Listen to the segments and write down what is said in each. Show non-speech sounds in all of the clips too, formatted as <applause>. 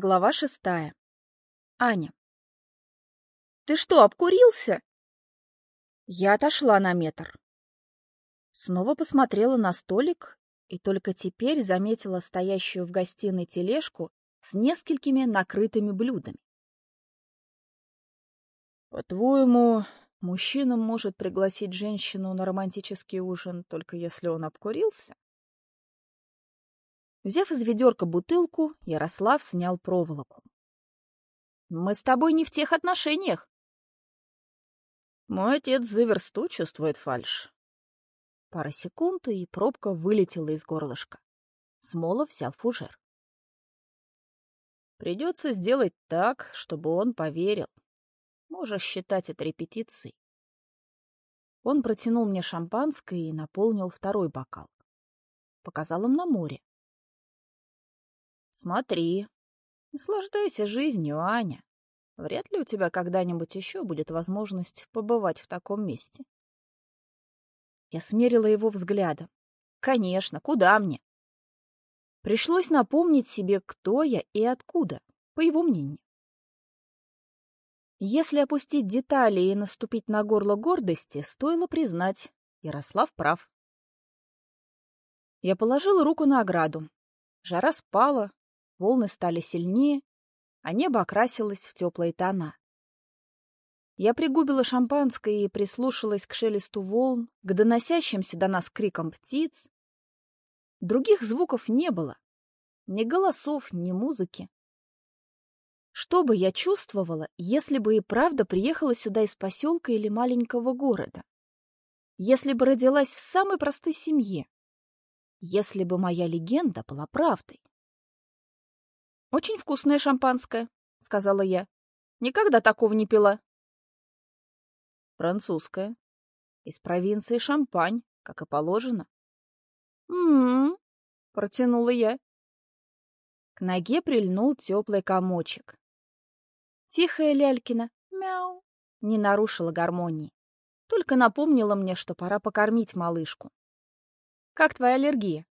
Глава шестая. Аня. «Ты что, обкурился?» Я отошла на метр. Снова посмотрела на столик и только теперь заметила стоящую в гостиной тележку с несколькими накрытыми блюдами. «По-твоему, мужчина может пригласить женщину на романтический ужин, только если он обкурился?» Взяв из ведерка бутылку, Ярослав снял проволоку. «Мы с тобой не в тех отношениях». Мой отец за версту чувствует фальшь. Пара секунд, и пробка вылетела из горлышка. Смолов взял фужер. Придется сделать так, чтобы он поверил. Можешь считать это репетицией. Он протянул мне шампанское и наполнил второй бокал. Показал им на море. Смотри, наслаждайся жизнью, Аня. Вряд ли у тебя когда-нибудь еще будет возможность побывать в таком месте. Я смерила его взглядом. Конечно, куда мне? Пришлось напомнить себе, кто я и откуда, по его мнению. Если опустить детали и наступить на горло гордости, стоило признать, Ярослав прав. Я положила руку на ограду. Жара спала, волны стали сильнее, а небо окрасилось в теплые тона. Я пригубила шампанское и прислушалась к шелесту волн, к доносящимся до нас крикам птиц. Других звуков не было, ни голосов, ни музыки. Что бы я чувствовала, если бы и правда приехала сюда из поселка или маленького города? Если бы родилась в самой простой семье? Если бы моя легенда была правдой? «Очень вкусное шампанское», — сказала я. «Никогда такого не пила». «Французское. Из провинции Шампань, как и положено». «М-м-м», протянула я. К ноге прильнул теплый комочек. Тихая лялькина «мяу» не нарушила гармонии, только напомнила мне, что пора покормить малышку. «Как твоя аллергия?»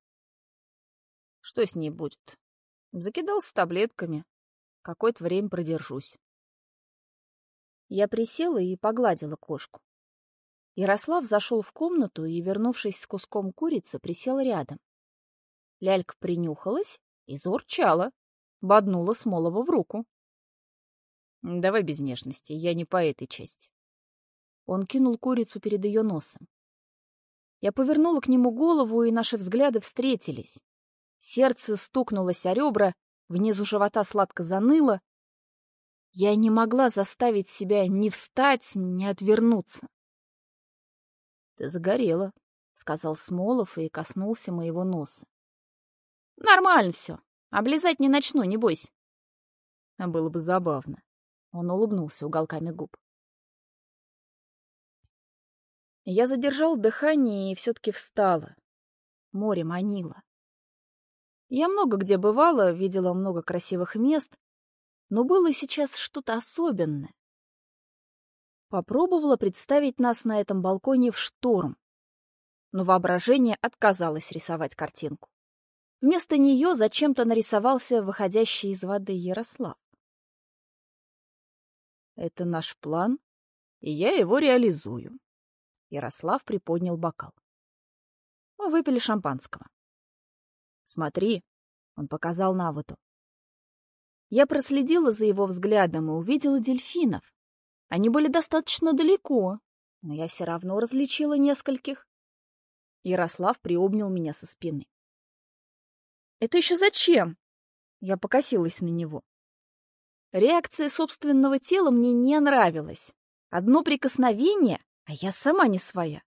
«Что с ней будет?» Закидался таблетками. Какое-то время продержусь. Я присела и погладила кошку. Ярослав зашел в комнату и, вернувшись с куском курицы, присел рядом. Лялька принюхалась и заурчала, боднула Смолова в руку. — Давай без нежности, я не по этой части. Он кинул курицу перед ее носом. Я повернула к нему голову, и наши взгляды встретились. Сердце стукнулось о ребра, внизу живота сладко заныло. Я не могла заставить себя ни встать, ни отвернуться. — Ты загорела, — сказал Смолов и коснулся моего носа. — Нормально все. Облизать не начну, не бойся. А было бы забавно. Он улыбнулся уголками губ. Я задержал дыхание и все-таки встала. Море манило. Я много где бывала, видела много красивых мест, но было сейчас что-то особенное. Попробовала представить нас на этом балконе в шторм, но воображение отказалось рисовать картинку. Вместо нее зачем-то нарисовался выходящий из воды Ярослав. Это наш план, и я его реализую. Ярослав приподнял бокал. Мы выпили шампанского. «Смотри!» — он показал на воду. Я проследила за его взглядом и увидела дельфинов. Они были достаточно далеко, но я все равно различила нескольких. Ярослав приобнял меня со спины. «Это еще зачем?» Я покосилась на него. Реакция собственного тела мне не нравилась. Одно прикосновение, а я сама не своя.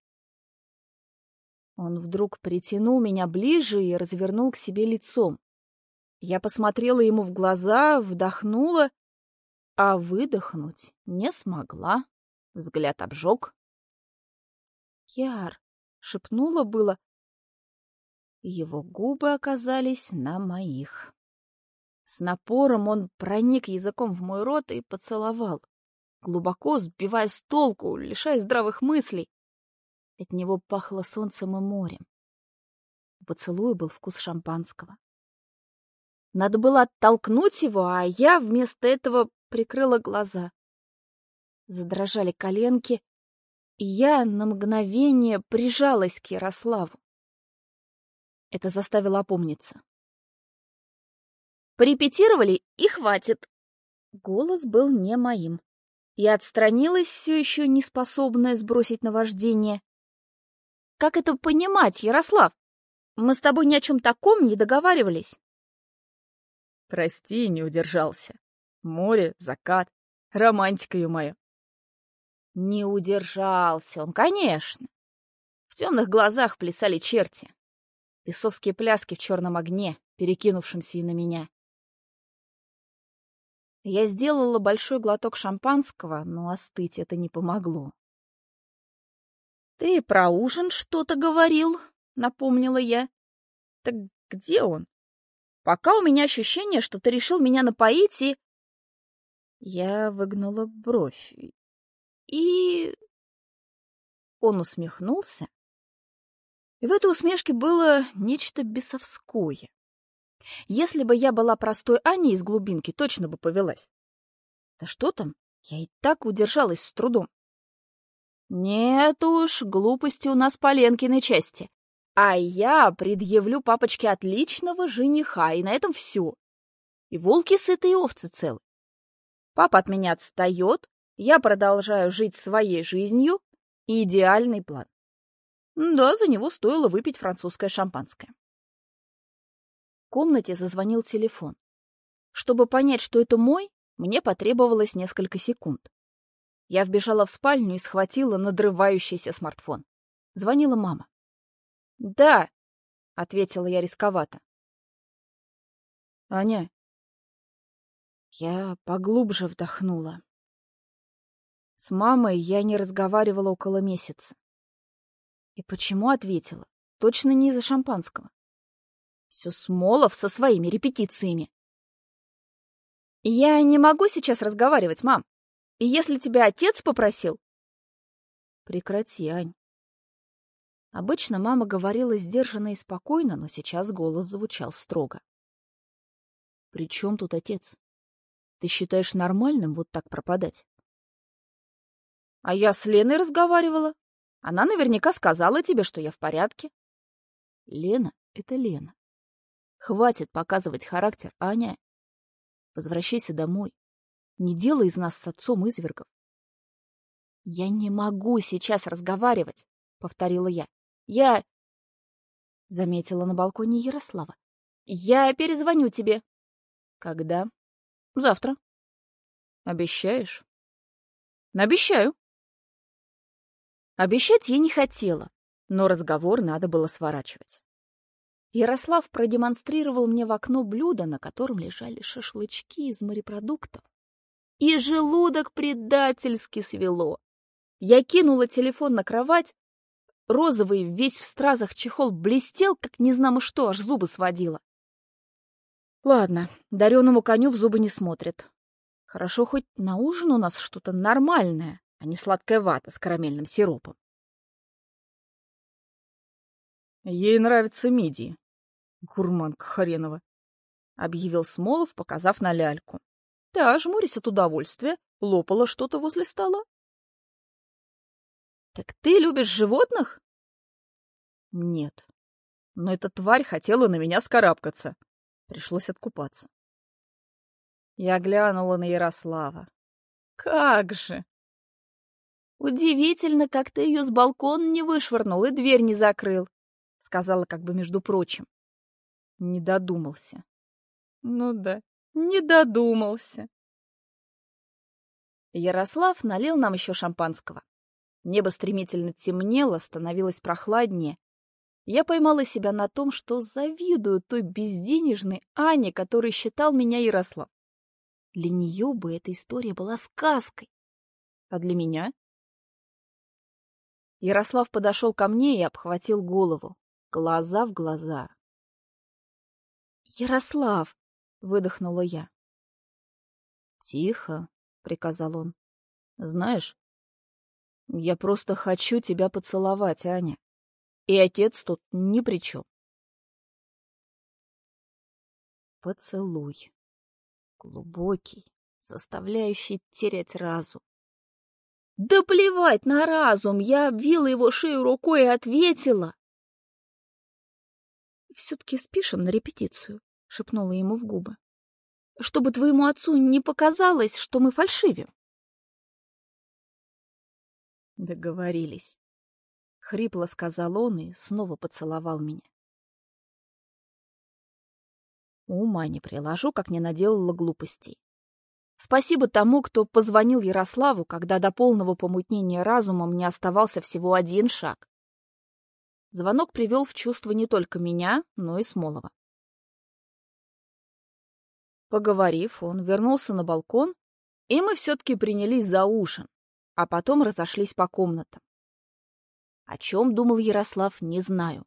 Он вдруг притянул меня ближе и развернул к себе лицом. Я посмотрела ему в глаза, вдохнула, а выдохнуть не смогла. Взгляд обжег. «Яр!» — шепнула было. Его губы оказались на моих. С напором он проник языком в мой рот и поцеловал, глубоко сбивая с толку, лишая здравых мыслей. От него пахло солнцем и морем. У поцелуя был вкус шампанского. Надо было оттолкнуть его, а я вместо этого прикрыла глаза. Задрожали коленки, и я на мгновение прижалась к Ярославу. Это заставило опомниться. «Порепетировали, и хватит!» Голос был не моим. Я отстранилась, все еще не способная сбросить наваждение. «Как это понимать, Ярослав? Мы с тобой ни о чем таком не договаривались». «Прости, не удержался. Море, закат, романтика моя. Не удержался он, конечно. В темных глазах плясали черти. Бесовские пляски в черном огне, перекинувшемся и на меня. Я сделала большой глоток шампанского, но остыть это не помогло. «Ты про ужин что-то говорил», — напомнила я. «Так где он? Пока у меня ощущение, что ты решил меня напоить и...» Я выгнула бровь и... Он усмехнулся. И в этой усмешке было нечто бесовское. Если бы я была простой Аней из глубинки, точно бы повелась. Да что там, я и так удержалась с трудом. Нет уж, глупости у нас по Ленкиной части. А я предъявлю папочке отличного жениха, и на этом все. И волки сыты, и овцы целы. Папа от меня отстает, я продолжаю жить своей жизнью. Идеальный план. Да, за него стоило выпить французское шампанское. В комнате зазвонил телефон. Чтобы понять, что это мой, мне потребовалось несколько секунд. Я вбежала в спальню и схватила надрывающийся смартфон. Звонила мама. «Да», — ответила я рисковато. «Аня». Я поглубже вдохнула. С мамой я не разговаривала около месяца. И почему ответила? Точно не из-за шампанского. Все Смолов со своими репетициями. Я не могу сейчас разговаривать, мам. И если тебя отец попросил... Прекрати, Ань. Обычно мама говорила сдержанно и спокойно, но сейчас голос звучал строго. При чем тут отец? Ты считаешь нормальным вот так пропадать? А я с Леной разговаривала. Она наверняка сказала тебе, что я в порядке. Лена — это Лена. Хватит показывать характер, Аня. Возвращайся домой. Не делай из нас с отцом извергов. Я не могу сейчас разговаривать, — повторила я. Я... Заметила на балконе Ярослава. Я перезвоню тебе. Когда? Завтра. Обещаешь? Обещаю. Обещать я не хотела, но разговор надо было сворачивать. Ярослав продемонстрировал мне в окно блюдо, на котором лежали шашлычки из морепродуктов. И желудок предательски свело. Я кинула телефон на кровать. Розовый, весь в стразах чехол блестел, как незнамо что, аж зубы сводила. Ладно, дареному коню в зубы не смотрит. Хорошо, хоть на ужин у нас что-то нормальное а не сладкая вата с карамельным сиропом. Ей нравится мидии. Гурманка хренова, — объявил Смолов, показав на ляльку. Та, жмурясь от удовольствия, лопала что-то возле стола. — Так ты любишь животных? — Нет. Но эта тварь хотела на меня скарабкаться. Пришлось откупаться. Я глянула на Ярослава. Как же! «Удивительно, как ты ее с балкона не вышвырнул и дверь не закрыл», — сказала как бы между прочим. Не додумался. Ну да, не додумался. Ярослав налил нам еще шампанского. Небо стремительно темнело, становилось прохладнее. Я поймала себя на том, что завидую той безденежной Ане, которой считал меня Ярослав. Для нее бы эта история была сказкой. А для меня Ярослав подошел ко мне и обхватил голову. Глаза в глаза. «Ярослав!» — выдохнула я. «Тихо», — приказал он. «Знаешь, я просто хочу тебя поцеловать, Аня. И отец тут ни при чем. Поцелуй. Глубокий, заставляющий терять разум. Да плевать на разум! Я обвила его шею рукой и ответила. «Все-таки спишем на репетицию», — шепнула ему в губы. «Чтобы твоему отцу не показалось, что мы фальшивим». Договорились. Хрипло сказал он и снова поцеловал меня. Ума не приложу, как не наделала глупостей. Спасибо тому, кто позвонил Ярославу, когда до полного помутнения разума мне оставался всего один шаг. Звонок привел в чувство не только меня, но и Смолова. Поговорив, он вернулся на балкон, и мы все-таки принялись за ужин, а потом разошлись по комнатам. О чем думал Ярослав, не знаю.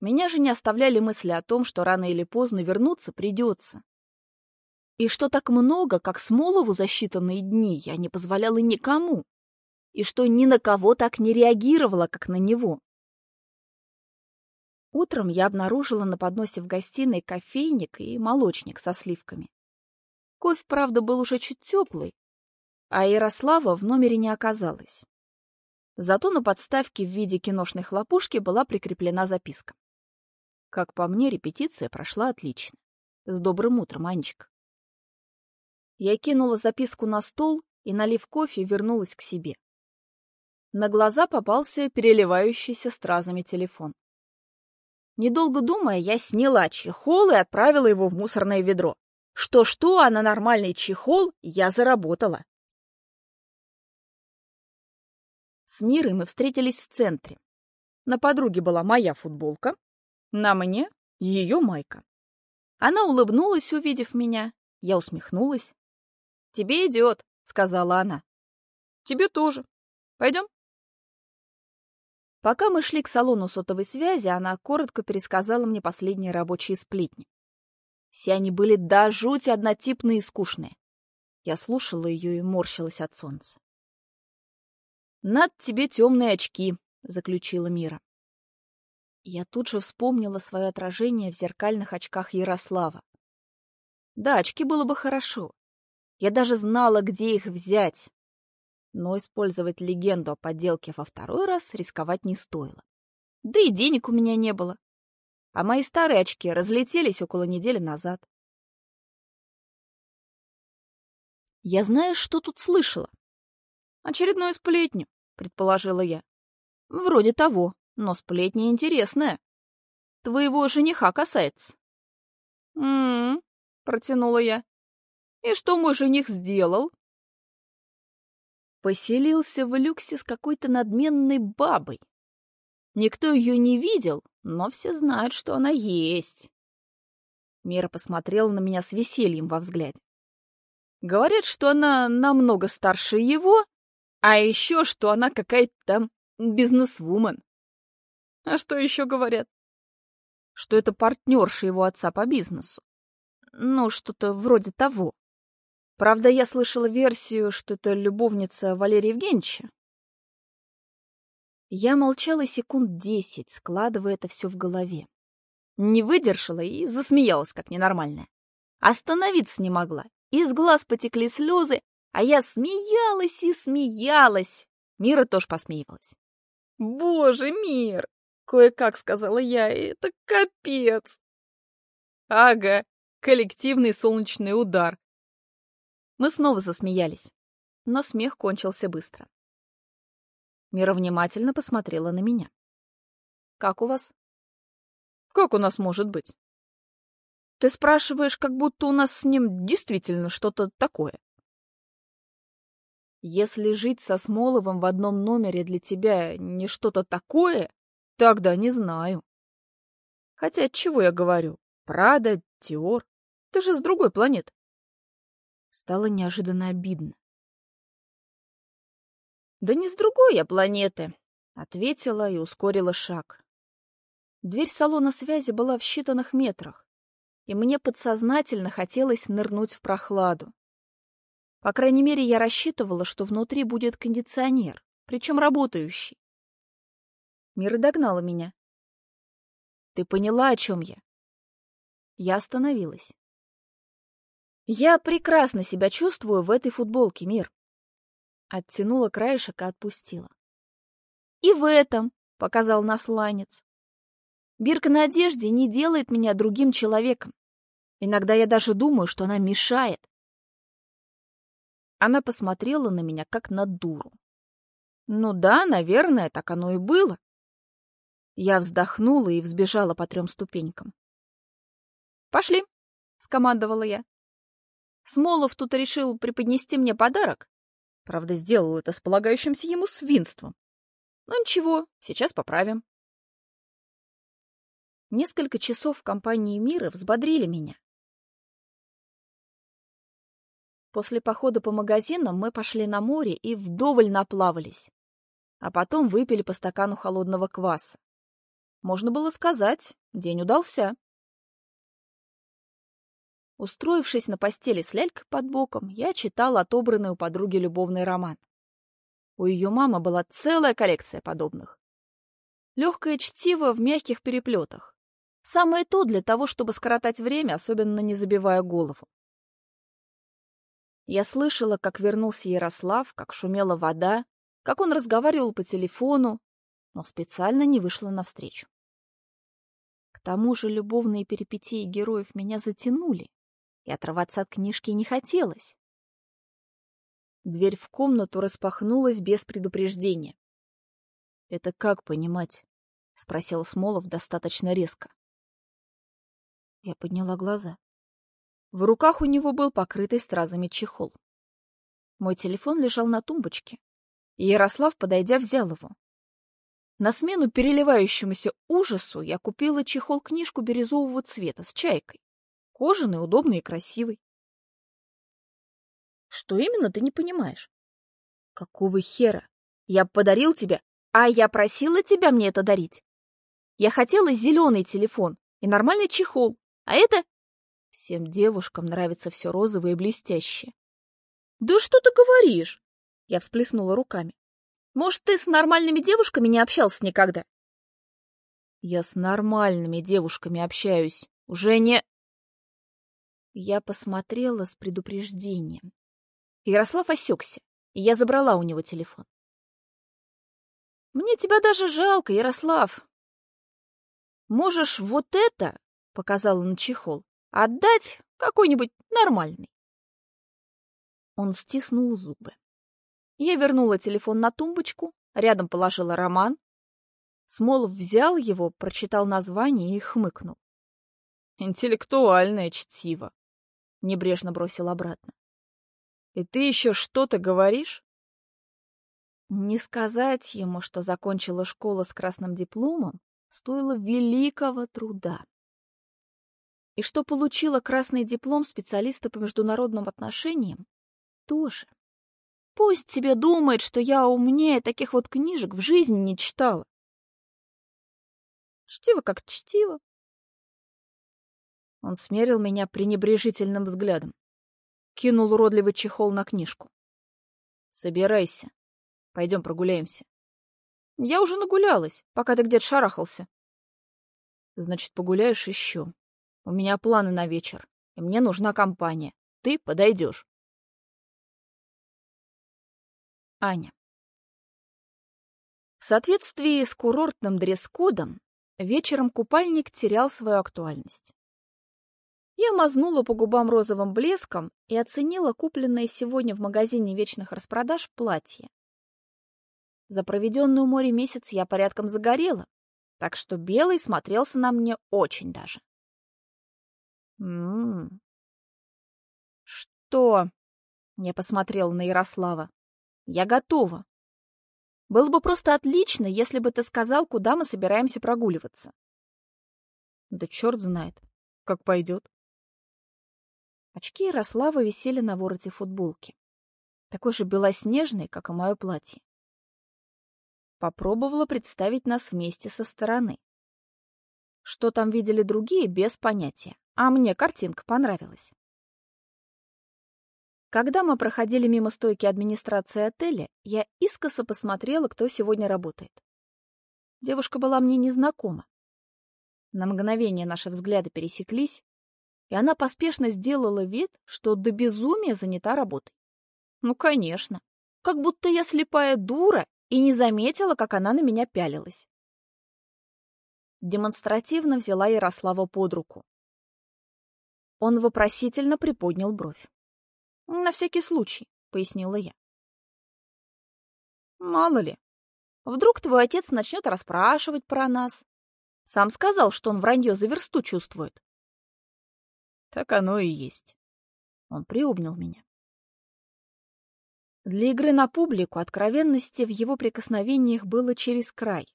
Меня же не оставляли мысли о том, что рано или поздно вернуться придется. И что так много, как Смолову за считанные дни, я не позволяла никому. И что ни на кого так не реагировала, как на него. Утром я обнаружила на подносе в гостиной кофейник и молочник со сливками. Кофе, правда, был уже чуть теплый, а Ярослава в номере не оказалось. Зато на подставке в виде киношной хлопушки была прикреплена записка. Как по мне, репетиция прошла отлично. С добрым утром, Анечка. Я кинула записку на стол и, налив кофе, вернулась к себе. На глаза попался переливающийся стразами телефон. Недолго думая, я сняла чехол и отправила его в мусорное ведро. Что-что, а на нормальный чехол я заработала. С Мирой мы встретились в центре. На подруге была моя футболка, на мне ее майка. Она улыбнулась, увидев меня. Я усмехнулась. «Тебе идет», — сказала она. «Тебе тоже. Пойдем?» Пока мы шли к салону сотовой связи, она коротко пересказала мне последние рабочие сплетни. Все они были до жути однотипные и скучные. Я слушала ее и морщилась от солнца. «Над тебе темные очки», — заключила Мира. Я тут же вспомнила свое отражение в зеркальных очках Ярослава. Да, очки было бы хорошо. Я даже знала, где их взять. Но использовать легенду о подделке во второй раз рисковать не стоило. Да и денег у меня не было. А мои старые очки разлетелись около недели назад. Я знаешь, что тут слышала? Очередную сплетню, предположила я. Вроде того, но сплетня интересная. Твоего жениха касается. «М-м-м», протянула я. И что мой жених сделал? Поселился в люксе с какой-то надменной бабой. Никто ее не видел, но все знают, что она есть. Мира посмотрела на меня с весельем во взгляде. Говорят, что она намного старше его, а еще, что она какая-то там бизнесвумен. А что еще говорят? Что это партнерша его отца по бизнесу. Ну, что-то вроде того. Правда, я слышала версию, что это любовница Валерия Евгеньевича. Я молчала секунд десять, складывая это все в голове. Не выдержала и засмеялась, как ненормальная. Остановиться не могла. Из глаз потекли слезы, а я смеялась и смеялась. Мира тоже посмеивалась. «Боже, Мир!» — кое-как сказала я. «Это капец!» «Ага, коллективный солнечный удар», мы снова засмеялись, но смех кончился быстро. Мира внимательно посмотрела на меня. «Как у вас?» «Как у нас может быть?» «Ты спрашиваешь, как будто у нас с ним действительно что-то такое». «Если жить со Смоловым в одном номере для тебя не что-то такое, тогда не знаю». Хотя чего я говорю? Прада, Теор. Ты же с другой планеты. Стало неожиданно обидно. «Да не с другой я планеты», — ответила и ускорила шаг. Дверь салона связи была в считанных метрах, и мне подсознательно хотелось нырнуть в прохладу. По крайней мере, я рассчитывала, что внутри будет кондиционер, причем работающий. Мира догнала меня. «Ты поняла, о чем я?» Я остановилась. Я прекрасно себя чувствую в этой футболке, Мир. Оттянула краешек и отпустила. И в этом, показал насланец. Бирка на одежде не делает меня другим человеком. Иногда я даже думаю, что она мешает. Она посмотрела на меня, как на дуру. Ну да, наверное, так оно и было. Я вздохнула и взбежала по трем ступенькам. «Пошли!» — скомандовала я. Смолов тут решил преподнести мне подарок. Правда, сделал это с полагающимся ему свинством. Но ничего, сейчас поправим. Несколько часов в компании мира взбодрили меня. После похода по магазинам мы пошли на море и вдоволь наплавались. А потом выпили по стакану холодного кваса. Можно было сказать, день удался. Устроившись на постели с лялькой под боком, я читала отобранный у подруги любовный роман. У ее мамы была целая коллекция подобных. Легкое чтиво в мягких переплетах. Самое то для того, чтобы скоротать время, особенно не забивая голову. Я слышала, как вернулся Ярослав, как шумела вода, как он разговаривал по телефону, но специально не вышла навстречу. К тому же любовные перипетии героев меня затянули и отрываться от книжки не хотелось. Дверь в комнату распахнулась без предупреждения. — Это как понимать? — спросил Смолов достаточно резко. Я подняла глаза. В руках у него был покрытый стразами чехол. Мой телефон лежал на тумбочке, и Ярослав, подойдя, взял его. На смену переливающемуся ужасу я купила чехол-книжку бирюзового цвета с чайкой. Кожаный, удобный и красивый. Что именно ты не понимаешь? Какого хера? Я подарил тебе, а я просила тебя мне это дарить. Я хотела зеленый телефон и нормальный чехол, а это... Всем девушкам нравится все розовое и блестящее. Да что ты говоришь? Я всплеснула руками. Может, ты с нормальными девушками не общался никогда? Я с нормальными девушками общаюсь. Уже не... Я посмотрела с предупреждением. Ярослав осекся, и я забрала у него телефон. «Мне тебя даже жалко, Ярослав. Можешь вот это, — показала на чехол, — отдать какой-нибудь нормальный». Он стиснул зубы. Я вернула телефон на тумбочку, рядом положила роман. Смолов взял его, прочитал название и хмыкнул. «Интеллектуальное чтиво», — небрежно бросил обратно. «И ты еще что-то говоришь?» Не сказать ему, что закончила школу с красным дипломом, стоило великого труда. И что получила красный диплом специалиста по международным отношениям, тоже. Пусть себе думает, что я умнее таких вот книжек в жизни не читала. Чтиво как чтиво. Он смерил меня пренебрежительным взглядом. Кинул уродливый чехол на книжку. «Собирайся. Пойдем прогуляемся». «Я уже нагулялась, пока ты где-то шарахался». «Значит, погуляешь еще. У меня планы на вечер, и мне нужна компания. Ты подойдешь». Аня. В соответствии с курортным дресс-кодом, вечером купальник терял свою актуальность. Я мазнула по губам розовым блеском и оценила купленное сегодня в магазине вечных распродаж платье. За проведенный у моря месяц я порядком загорела, так что белый смотрелся на мне очень даже. «М-м-м». «Что?» — я посмотрела на Ярослава. «Я готова. Было бы просто отлично, если бы ты сказал, куда мы собираемся прогуливаться». «Да черт знает, как пойдет». Очки Ярослава висели на вороте футболки. Такой же белоснежный, как и мое платье. Попробовала представить нас вместе со стороны. Что там видели другие, без понятия. А мне картинка понравилась. Когда мы проходили мимо стойки администрации отеля, я искоса посмотрела, кто сегодня работает. Девушка была мне незнакома. На мгновение наши взгляды пересеклись, и она поспешно сделала вид, что до безумия занята работой. Ну, конечно. Как будто я слепая дура и не заметила, как она на меня пялилась. Демонстративно взяла Ярослава под руку. Он вопросительно приподнял бровь. «На всякий случай», — пояснила я. «Мало ли. Вдруг твой отец начнет расспрашивать про нас. Сам сказал, что он вранье за версту чувствует». «Так оно и есть». Он приобнял меня. Для игры на публику откровенности в его прикосновениях было через край.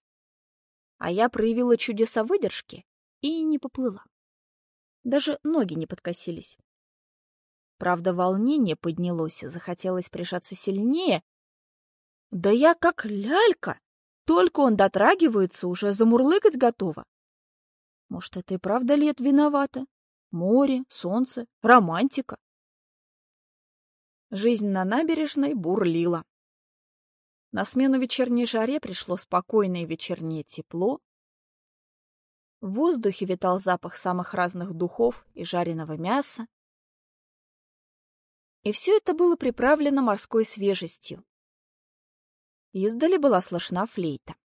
А я проявила чудеса выдержки и не поплыла. Даже ноги не подкосились. Правда, волнение поднялось, захотелось прижаться сильнее. Да я как лялька! Только он дотрагивается, уже замурлыкать готова. Может, это и правда лет виновата? Море, солнце, романтика. Жизнь на набережной бурлила. На смену вечерней жаре пришло спокойное вечернее тепло. В воздухе витал запах самых разных духов и жареного мяса. И все это было приправлено морской свежестью. Издали была слышна флейта.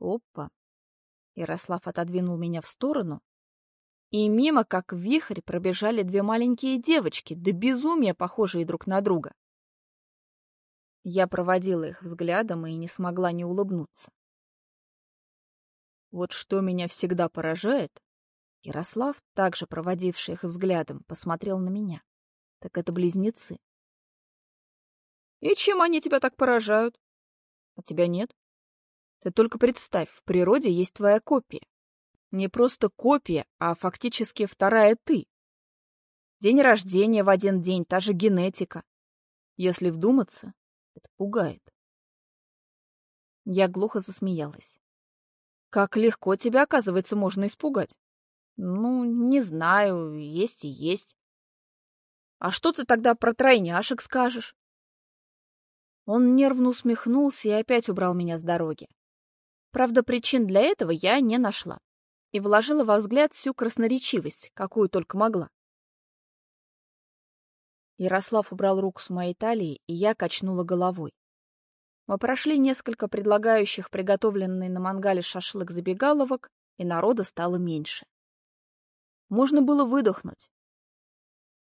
Опа! Ярослав отодвинул меня в сторону, и мимо, как вихрь, пробежали две маленькие девочки, до да безумия похожие друг на друга. Я проводила их взглядом и не смогла не улыбнуться. Вот что меня всегда поражает, Ярослав, также проводивший их взглядом, посмотрел на меня. Так это близнецы. И чем они тебя так поражают? А тебя нет? Ты только представь, в природе есть твоя копия. Не просто копия, а фактически вторая ты. День рождения в один день, та же генетика. Если вдуматься, это пугает. Я глухо засмеялась. Как легко тебя, оказывается, можно испугать. Ну, не знаю, есть и есть. А что ты тогда про тройняшек скажешь? Он нервно усмехнулся и опять убрал меня с дороги. Правда, причин для этого я не нашла и вложила во взгляд всю красноречивость, какую только могла. Ярослав убрал руку с моей талии, и я качнула головой. Мы прошли несколько предлагающих приготовленный на мангале шашлык забегаловок, и народа стало меньше. Можно было выдохнуть.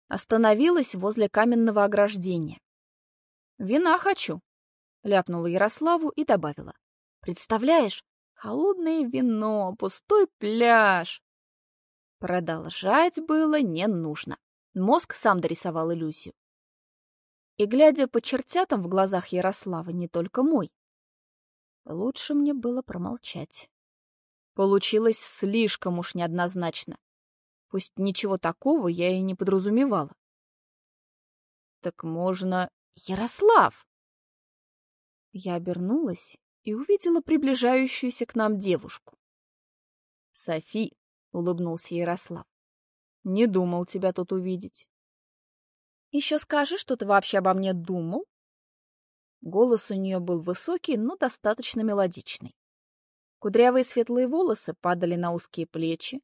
Остановилась возле каменного ограждения. «Вина хочу», — ляпнула Ярославу и добавила. «Представляешь, Холодное вино, пустой пляж. Продолжать было не нужно. Мозг сам дорисовал иллюзию. И, глядя по чертятам в глазах Ярослава, не только мой, лучше мне было промолчать. Получилось слишком уж неоднозначно. Пусть ничего такого я и не подразумевала. Так можно... Ярослав! Я обернулась и увидела приближающуюся к нам девушку. «Софи», — улыбнулся Ярослав, — «не думал тебя тут увидеть». «Еще скажи, что ты вообще обо мне думал?» Голос у нее был высокий, но достаточно мелодичный. Кудрявые светлые волосы падали на узкие плечи.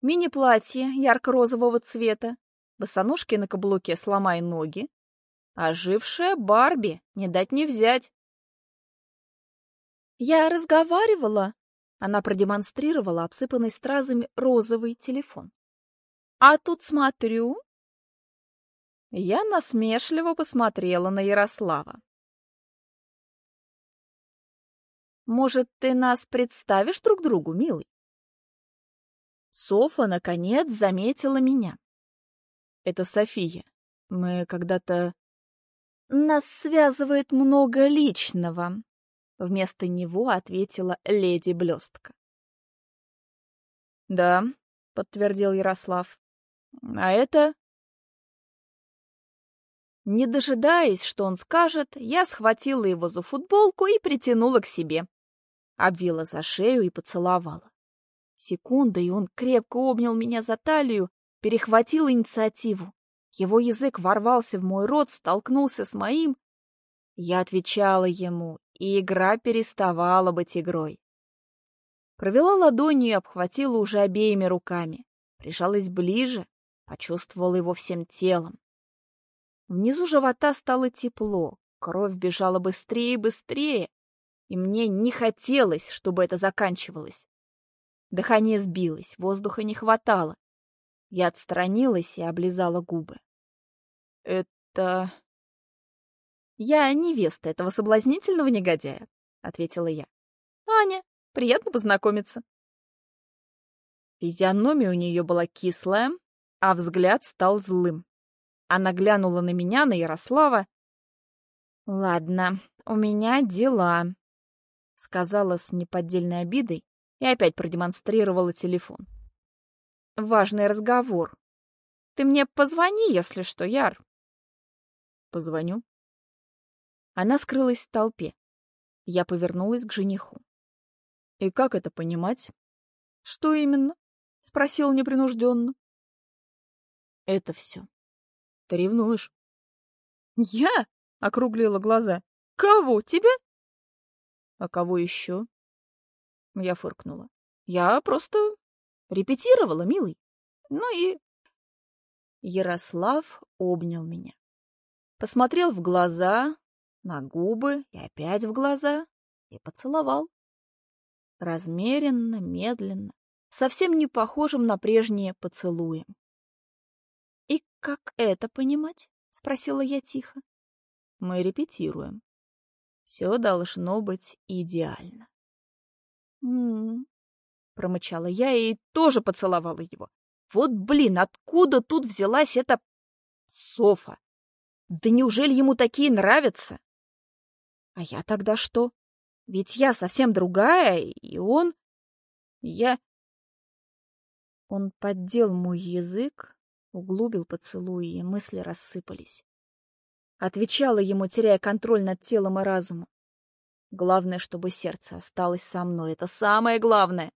Мини-платье ярко-розового цвета, босоножки на каблуке «Сломай ноги», ожившая Барби, не дать не взять. Я разговаривала. Она продемонстрировала обсыпанный стразами розовый телефон. А тут смотрю. Я насмешливо посмотрела на Ярослава. Может, ты нас представишь друг другу, милый? Софа, наконец, заметила меня. Это София. Мы когда-то... Нас связывает много личного, Вместо него ответила леди Блестка. «Да», — подтвердил Ярослав. «А это...» Не дожидаясь, что он скажет, я схватила его за футболку и притянула к себе. Обвила за шею и поцеловала. Секунда, и он крепко обнял меня за талию, перехватил инициативу. Его язык ворвался в мой рот, столкнулся с моим. Я отвечала ему, и игра переставала быть игрой. Провела ладонью и обхватила уже обеими руками. прижалась ближе, почувствовала его всем телом. Внизу живота стало тепло, кровь бежала быстрее и быстрее, и мне не хотелось, чтобы это заканчивалось. Дыхание сбилось, воздуха не хватало. Я отстранилась и облизала губы. «Это...» «Я невеста этого соблазнительного негодяя», — ответила я. «Аня, приятно познакомиться». Физиономия у нее была кислая, а взгляд стал злым. Она глянула на меня, на Ярослава. «Ладно, у меня дела», — сказала с неподдельной обидой и опять продемонстрировала телефон. «Важный разговор. Ты мне позвони, если что, Яр». «Позвоню». Она скрылась в толпе. Я повернулась к жениху. «И как это понимать?» «Что именно?» — спросил непринужденно. «Это все. Ты ревнуешь?» «Я?» — округлила глаза. «Кого? Тебя?» «А кого еще?» Я фыркнула. «Я просто репетировала, милый. Ну и...» Ярослав обнял меня. Посмотрел в глаза, на губы и опять в глаза и поцеловал. Размеренно, медленно, совсем не похожим на прежние поцелуи. «И как это понимать?» — спросила я тихо. «Мы репетируем. Все должно быть идеально». Промычала я и тоже поцеловала его. «Вот блин, откуда тут взялась эта Софа? Да неужели ему такие нравятся?» «А я тогда что? Ведь я совсем другая, и он...» «Я...» Он поддел мой язык, углубил поцелуи, и мысли рассыпались. Отвечала ему, теряя контроль над телом и разумом. Главное, чтобы сердце осталось со мной. Это самое главное.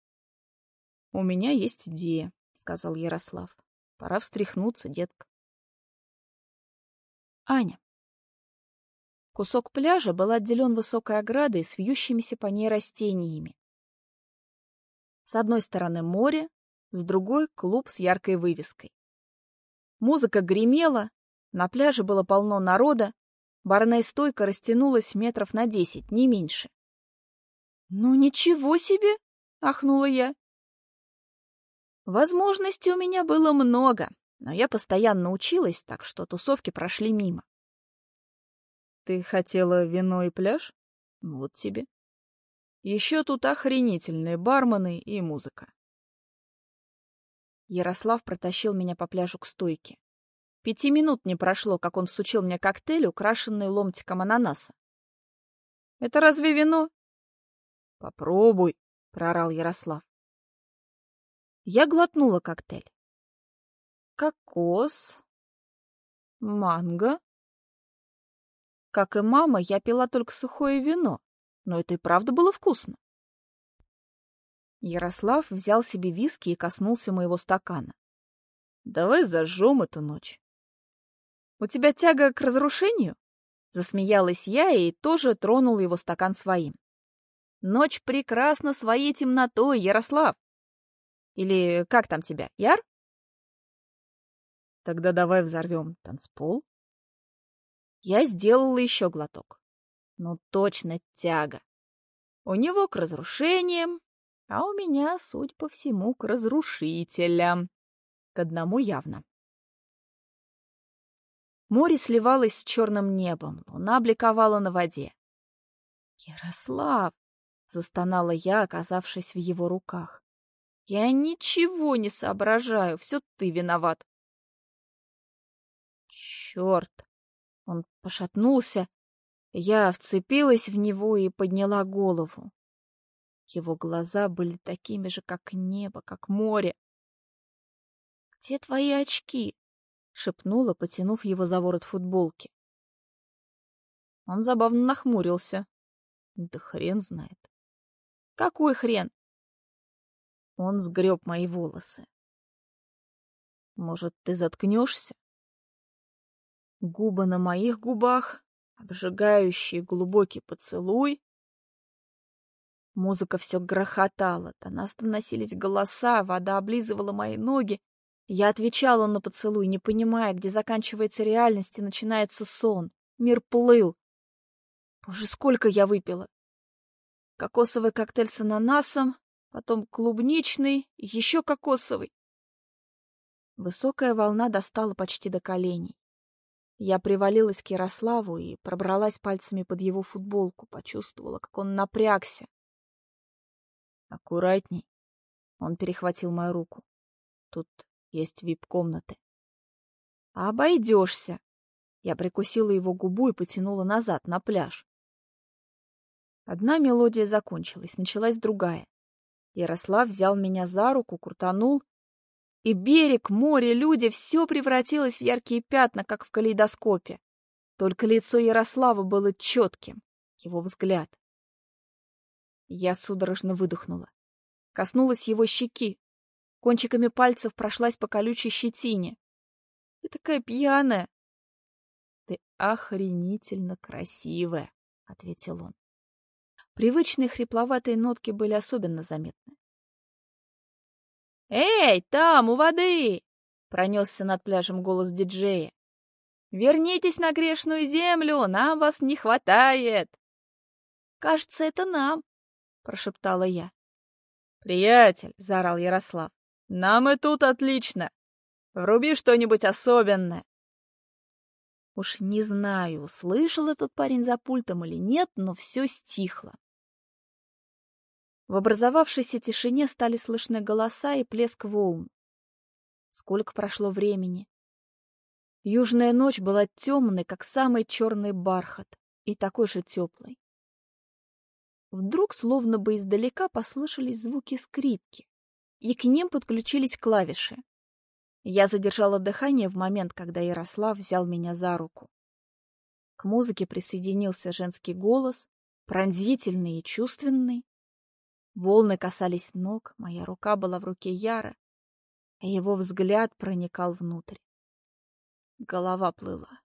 — У меня есть идея, — сказал Ярослав. — Пора встряхнуться, детка. Аня. Кусок пляжа был отделен высокой оградой с вьющимися по ней растениями. С одной стороны море, с другой — клуб с яркой вывеской. Музыка гремела, на пляже было полно народа, барная стойка растянулась метров на десять, не меньше. «Ну ничего себе!» — ахнула я. Возможностей у меня было много, но я постоянно училась, так что тусовки прошли мимо. «Ты хотела вино и пляж? Вот тебе. Еще тут охренительные бармены и музыка. Ярослав протащил меня по пляжу к стойке. Пяти минут не прошло, как он всучил мне коктейль, украшенный ломтиком ананаса. «Это разве вино?» «Попробуй», — прорал Ярослав. Я глотнула коктейль. Кокос, манго. Как и мама, я пила только сухое вино но это и правда было вкусно. Ярослав взял себе виски и коснулся моего стакана. «Давай зажжем эту ночь». «У тебя тяга к разрушению?» Засмеялась я и тоже тронула его стакан своим. «Ночь прекрасна своей темнотой, Ярослав!» «Или как там тебя, Яр?» «Тогда давай взорвем танцпол». Я сделала еще глоток. Ну, точно тяга. У него к разрушениям, а у меня, суть по всему, к разрушителям. К одному явно. Море сливалось с черным небом, луна бликовала на воде. «Ярослав!» — застонала я, оказавшись в его руках. «Я ничего не соображаю, все ты виноват!» «Черт!» Он пошатнулся, я вцепилась в него и подняла голову. Его глаза были такими же, как небо, как море. «Где твои очки?» — шепнула, потянув его за ворот футболки. Он забавно нахмурился. Да хрен знает. Какой хрен? Он сгреб мои волосы. Может, ты заткнешься? Губы на моих губах, обжигающий глубокий поцелуй. Музыка все грохотала, до нас доносились голоса, вода облизывала мои ноги. Я отвечала на поцелуй, не понимая, где заканчивается реальность и начинается сон. Мир плыл. Боже, сколько я выпила! Кокосовый коктейль с ананасом, потом клубничный, еще кокосовый. Высокая волна достала почти до коленей. Я привалилась к Ярославу и пробралась пальцами под его футболку, почувствовала, как он напрягся. «Аккуратней!» Он перехватил мою руку. «Тут есть вип-комнаты». «Обойдешься!» Я прикусила его губу и потянула назад, на пляж. Одна мелодия закончилась, началась другая. Ярослав взял меня за руку, крутанул, и берег, море, люди — все превратилось в яркие пятна, как в калейдоскопе. Только лицо Ярослава было четким, его взгляд. Я судорожно выдохнула. Коснулась его щеки. Кончиками пальцев прошлась по колючей щетине. Ты такая пьяная. Ты охренительно красивая, — ответил он. Привычные хрипловатые нотки были особенно заметны. «Эй, там, у воды!» — пронесся над пляжем голос диджея. «Вернитесь на грешную землю, нам вас не хватает!» «Кажется, это нам!» — прошептала я. «Приятель!» — заорал Ярослав. «Нам и тут отлично! Вруби что-нибудь особенное!» Уж не знаю, слышал этот парень за пультом или нет, но все стихло. В образовавшейся тишине стали слышны голоса и плеск волн. Сколько прошло времени. Южная ночь была темной, как самый черный бархат, и такой же теплой. Вдруг, словно бы издалека, послышались звуки скрипки, и к ним подключились клавиши. Я задержала дыхание в момент, когда Ярослав взял меня за руку. К музыке присоединился женский голос, пронзительный и чувственный. Волны касались ног, моя рука была в руке Яра, а его взгляд проникал внутрь. Голова плыла.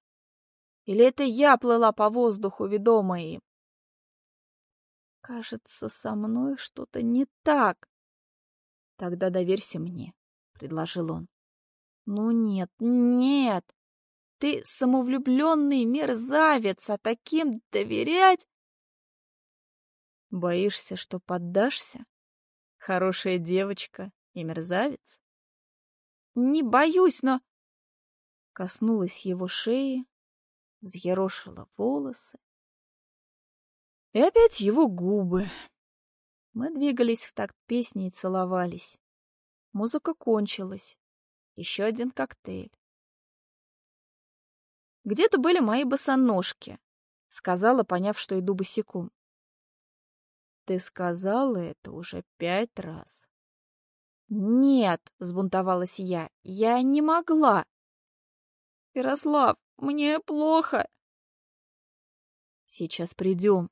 Или это я плыла по воздуху, ведомая им? Кажется, со мной что-то не так. Тогда доверься мне, — предложил он. Ну нет, нет. Ты самовлюбленный мерзавец, а таким доверять... Боишься, что поддашься? Хорошая девочка и мерзавец? Не боюсь, но... Коснулась его шеи, взъерошила волосы. И опять его губы. Мы двигались в такт песни и целовались. Музыка кончилась. Еще один коктейль. «Где-то были мои босоножки», — сказала, поняв, что иду босиком. Ты сказала это уже пять раз. Нет, взбунтовалась я, я не могла. Ярослав, мне плохо. Сейчас придем.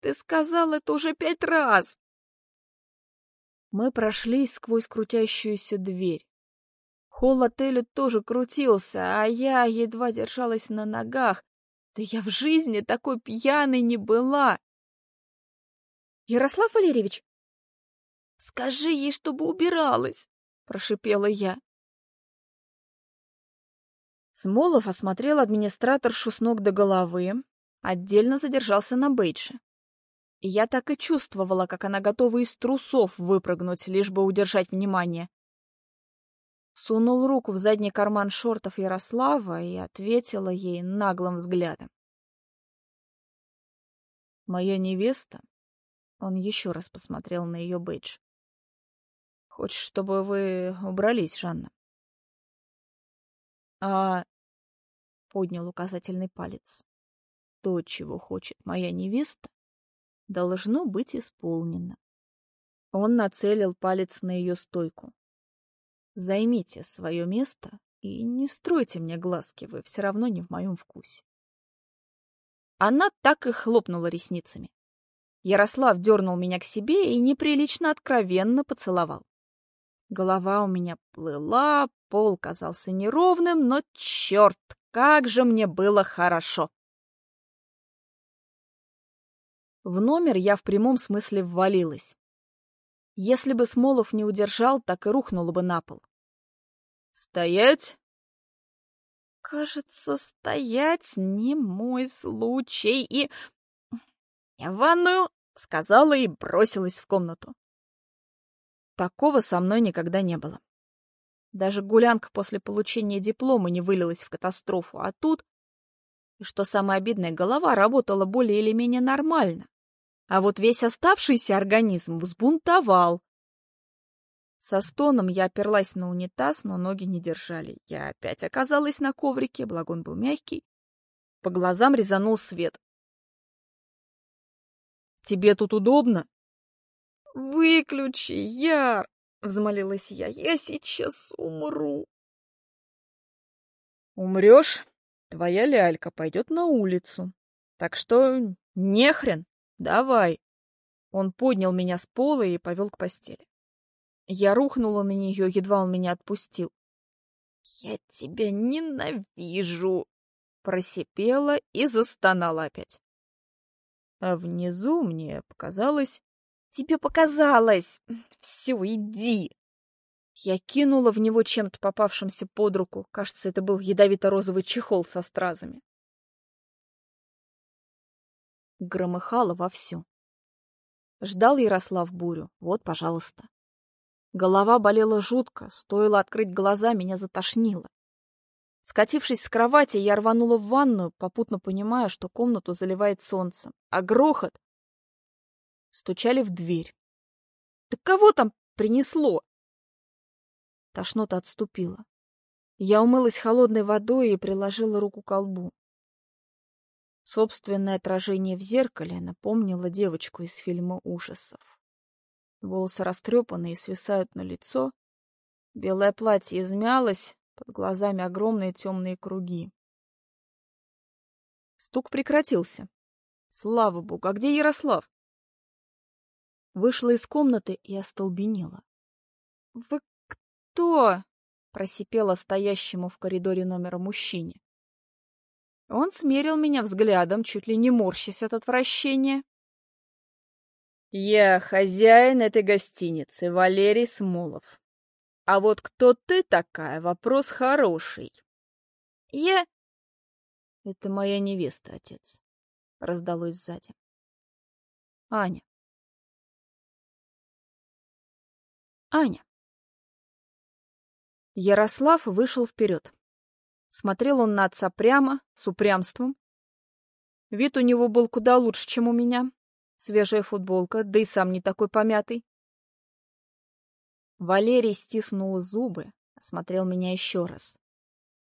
Ты сказал это уже пять раз. Мы прошли сквозь крутящуюся дверь. Холл отеля тоже крутился, а я едва держалась на ногах. Да я в жизни такой пьяной не была. Ярослав Валерьевич, скажи ей, чтобы убиралась, прошипела я. Смолов осмотрел администраторшу с ног до головы, отдельно задержался на бейдже. И я так и чувствовала, как она готова из трусов выпрыгнуть, лишь бы удержать внимание. Сунул руку в задний карман шортов Ярослава и ответила ей наглым взглядом. «Моя невеста он еще раз посмотрел на ее бейдж. «Хочешь, чтобы вы убрались, Жанна?» «А...» — поднял указательный палец. «То, чего хочет моя невеста, должно быть исполнено». Он нацелил палец на ее стойку. «Займите свое место и не стройте мне глазки, вы все равно не в моем вкусе». Она так и хлопнула ресницами. Ярослав дернул меня к себе и неприлично откровенно поцеловал. Голова у меня плыла, пол казался неровным, но черт, как же мне было хорошо! В номер я в прямом смысле ввалилась. Если бы Смолов не удержал, так и рухнула бы на пол. «Стоять!» Кажется, стоять не мой случай, и... Я в ванную, сказала и бросилась в комнату. Такого со мной никогда не было. Даже гулянка после получения диплома не вылилась в катастрофу, а тут... И что самое обидное, голова работала более или менее нормально. А вот весь оставшийся организм взбунтовал. Со стоном я оперлась на унитаз, но ноги не держали. Я опять оказалась на коврике, благо он был мягкий. По глазам резанул свет. «Тебе тут удобно?» «Выключи, Яр!» — взмолилась я. «Я сейчас умру!» «Умрешь, твоя лялька пойдет на улицу. Так что нехрен, давай!» Он поднял меня с пола и повел к постели. Я рухнула на нее, едва он меня отпустил. «Я тебя ненавижу!» Просипела и застонала опять. А внизу мне показалось... «Тебе показалось! <laughs> Все, иди!» Я кинула в него чем-то попавшимся под руку. Кажется, это был ядовито-розовый чехол со стразами. Громыхало вовсю. Ждал Ярослав бурю. Вот, пожалуйста. Голова болела жутко, стоило открыть глаза, меня затошнило. Скатившись с кровати, я рванула в ванную, попутно понимая, что комнату заливает солнце. А грохот... Стучали в дверь. «Да кого там принесло?» Тошнота отступила. Я умылась холодной водой и приложила руку к колбу. Собственное отражение в зеркале напомнило девочку из фильма ужасов. Волосы растрепаны и свисают на лицо. Белое платье измялось, под глазами огромные темные круги. Стук прекратился. Слава богу, а где Ярослав? Вышла из комнаты и остолбенела. — Вы кто? — просипела стоящему в коридоре номера мужчине. Он смерил меня взглядом, чуть ли не морщась от отвращения. Я хозяин этой гостиницы, Валерий Смолов. А вот кто ты такая, вопрос хороший. Я... Это моя невеста, отец. Раздалось сзади. Аня. Аня. Ярослав вышел вперед. Смотрел он на отца прямо, с упрямством. Вид у него был куда лучше, чем у меня, свежая футболка, да и сам не такой помятый. Валерий стиснул зубы, осмотрел меня еще раз.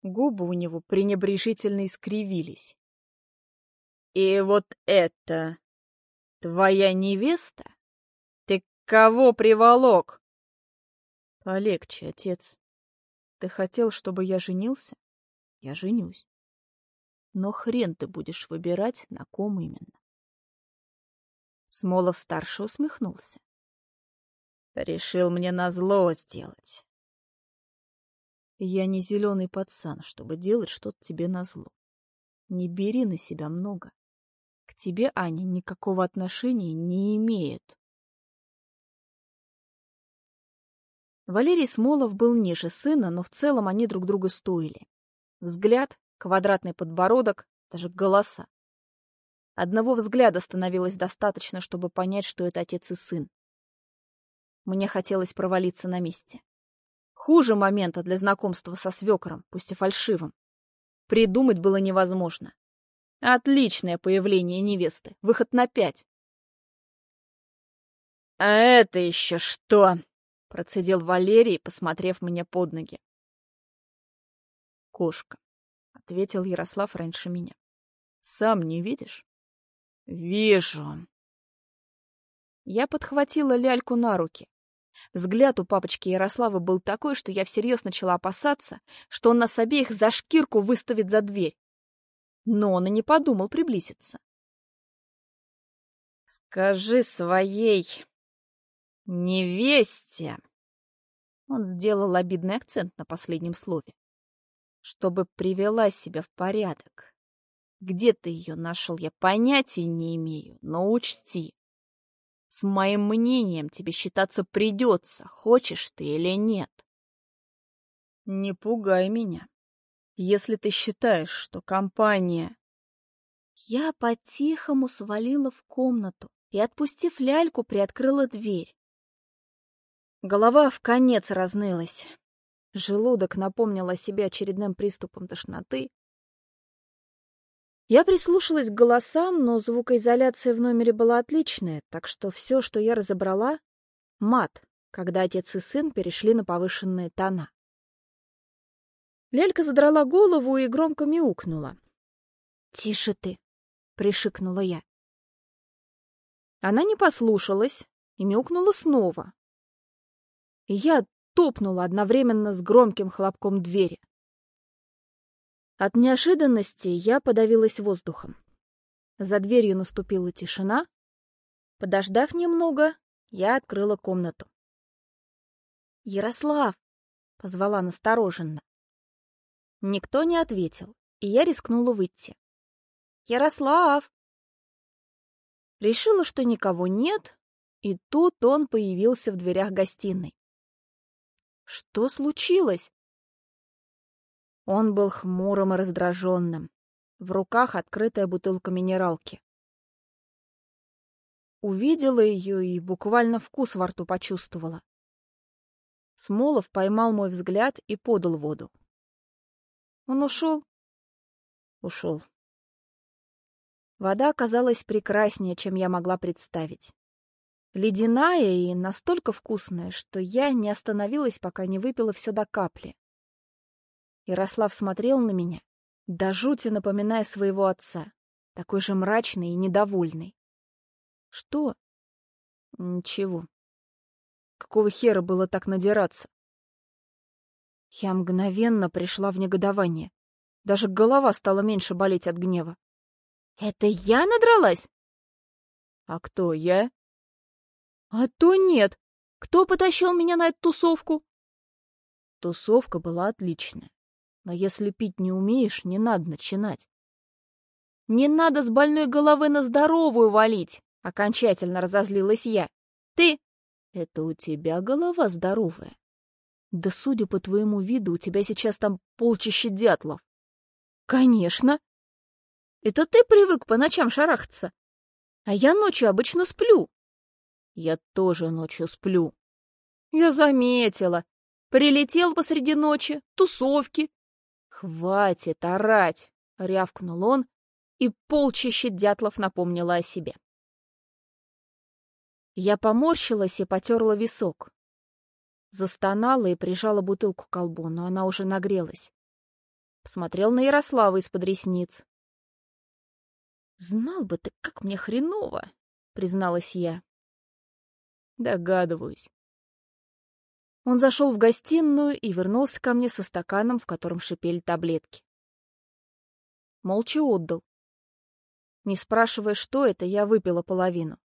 Губы у него пренебрежительно искривились. «И вот это твоя невеста? Ты кого приволок?» «Полегче, отец. Ты хотел, чтобы я женился? Я женюсь. Но хрен ты будешь выбирать, на ком именно. Смолов-старший усмехнулся. Решил мне назло сделать. Я не зеленый пацан, чтобы делать что-то тебе назло. Не бери на себя много. К тебе Аня никакого отношения не имеет. Валерий Смолов был ниже сына, но в целом они друг друга стоили. Взгляд, квадратный подбородок, даже голоса. Одного взгляда становилось достаточно, чтобы понять, что это отец и сын. Мне хотелось провалиться на месте. Хуже момента для знакомства со свекром, пусть и фальшивым. Придумать было невозможно. Отличное появление невесты. Выход на пять. «А это еще что?» — процедил Валерий, посмотрев мне под ноги. «Кошка», — ответил Ярослав раньше меня. «Сам не видишь?» «Вижу». Я подхватила ляльку на руки. Взгляд у папочки Ярослава был такой, что я всерьез начала опасаться, что он нас обеих за шкирку выставит за дверь. Но он и не подумал приблизиться. «Скажи своей невесте!» Он сделал обидный акцент на последнем слове. «Чтобы привела себя в порядок. Где ты ее нашел, я понятия не имею, но учти. С моим мнением тебе считаться придется, хочешь ты или нет. Не пугай меня. Если ты считаешь, что компания... Я по-тихому свалила в комнату и, отпустив ляльку, приоткрыла дверь. Голова в конец разнылась. Желудок напомнил о себе очередным приступом тошноты. Я прислушалась к голосам, но звукоизоляция в номере была отличная, так что все, что я разобрала — мат, когда отец и сын перешли на повышенные тона. Лелька задрала голову и громко мяукнула. — Тише ты! — пришикнула я. Она не послушалась и мяукнула снова. Я топнула одновременно с громким хлопком двери. От неожиданности я подавилась воздухом. За дверью наступила тишина. Подождав немного, я открыла комнату. «Ярослав!» — позвала настороженно. Никто не ответил, и я рискнула выйти. «Ярослав!» Решила, что никого нет, и тут он появился в дверях гостиной. «Что случилось?» Он был хмурым и раздраженным. В руках открытая бутылка минералки. Увидела ее и буквально вкус во рту почувствовала. Смолов поймал мой взгляд и подал воду. Он ушел? Ушел. Вода оказалась прекраснее, чем я могла представить. Ледяная и настолько вкусная, что я не остановилась, пока не выпила все до капли. Ярослав смотрел на меня, до жути напоминая своего отца, такой же мрачный и недовольный. Что? Ничего. Какого хера было так надираться? Я мгновенно пришла в негодование. Даже голова стала меньше болеть от гнева. «Это я надралась?» «А кто, я?» «А то нет. Кто потащил меня на эту тусовку?» Тусовка была отличная. Но если пить не умеешь, не надо начинать. «Не надо с больной головы на здоровую валить!» — окончательно разозлилась я. «Ты...» «Это у тебя голова здоровая. Да судя по твоему виду, у тебя сейчас там полчища дятлов. Конечно. Это ты привык по ночам шарахаться. А я ночью обычно сплю. Я тоже ночью сплю. Я заметила. Прилетел посреди ночи, тусовки. Хватит орать, рявкнул он, и полчища дятлов напомнило о себе. Я поморщилась и потерла висок. Застонала и прижала бутылку к колбу, но она уже нагрелась. Посмотрел на Ярослава из-под ресниц. «Знал бы ты, как мне хреново!» — призналась я. «Догадываюсь». Он зашел в гостиную и вернулся ко мне со стаканом, в котором шипели таблетки. Молча отдал. Не спрашивая, что это, я выпила половину.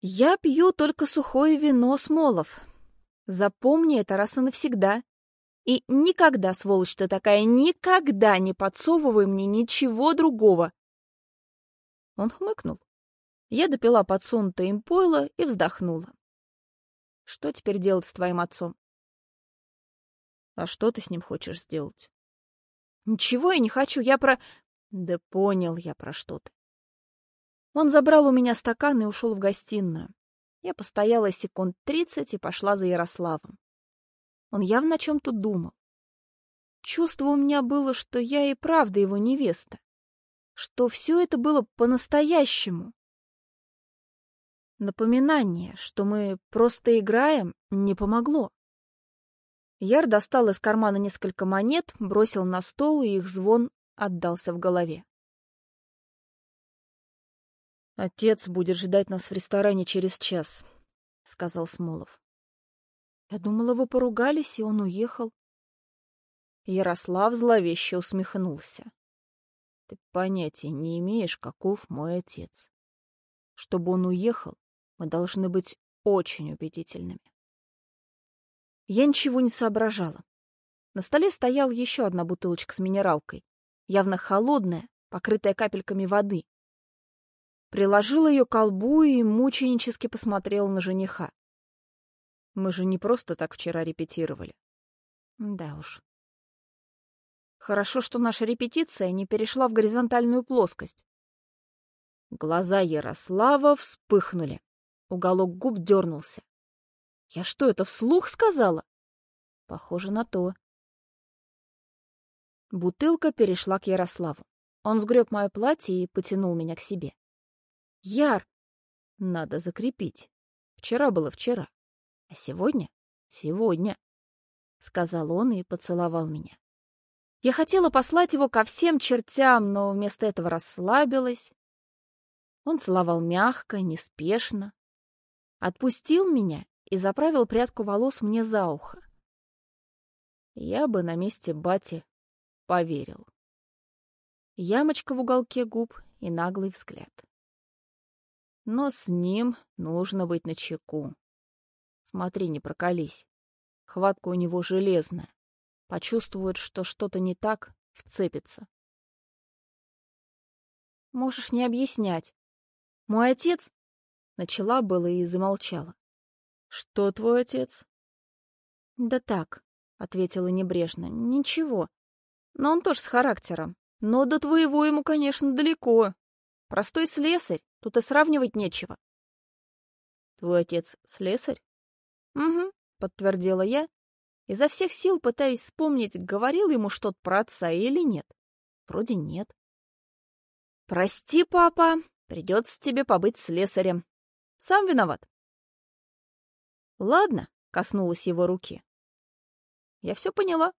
Я пью только сухое вино, Смолов. Запомни это раз и навсегда. И никогда, сволочь ты такая, никогда не подсовывай мне ничего другого. Он хмыкнул. Я допила подсунутое им пойло и вздохнула. Что теперь делать с твоим отцом? А что ты с ним хочешь сделать? Ничего я не хочу, я про... Да понял я про что ты. Он забрал у меня стакан и ушел в гостиную. Я постояла секунд тридцать и пошла за Ярославом. Он явно о чем-то думал. Чувство у меня было, что я и правда его невеста, что все это было по-настоящему. Напоминание, что мы просто играем, не помогло. Яр достал из кармана несколько монет, бросил на стол, и их звон отдался в голове. «Отец будет ждать нас в ресторане через час», — сказал Смолов. «Я думала, вы поругались, и он уехал». Ярослав зловеще усмехнулся. «Ты понятия не имеешь, каков мой отец. Чтобы он уехал, мы должны быть очень убедительными». Я ничего не соображала. На столе стояла еще одна бутылочка с минералкой. явно холодная, покрытая капельками воды. Приложила ее к колбу и мученически посмотрела на жениха. Мы же не просто так вчера репетировали. Да уж. Хорошо, что наша репетиция не перешла в горизонтальную плоскость. Глаза Ярослава вспыхнули. Уголок губ дернулся. Я что, это вслух сказала? Похоже на то. Бутылка перешла к Ярославу. Он сгреб мое платье и потянул меня к себе. Яр! Надо закрепить. Вчера было вчера. А сегодня? Сегодня. Сказал он и поцеловал меня. Я хотела послать его ко всем чертям, но вместо этого расслабилась. Он целовал мягко, неспешно. Отпустил меня и заправил прядку волос мне за ухо. Я бы на месте бати поверил. Ямочка в уголке губ и наглый взгляд. Но с ним нужно быть начеку. Смотри, не прокались. Хватка у него железная. Почувствует, что что-то не так, вцепится. Можешь не объяснять. Мой отец... Начала было и замолчала. Что твой отец? Да так, ответила небрежно. Ничего. Но он тоже с характером. Но до твоего ему, конечно, далеко. Простой слесарь, тут и сравнивать нечего. Твой отец слесарь? Угу, подтвердила я, изо всех сил пытаясь вспомнить, говорил ему что-то про отца или нет. Вроде нет. Прости, папа, придется тебе побыть слесарем. Сам виноват. Ладно, коснулась его руки. Я все поняла.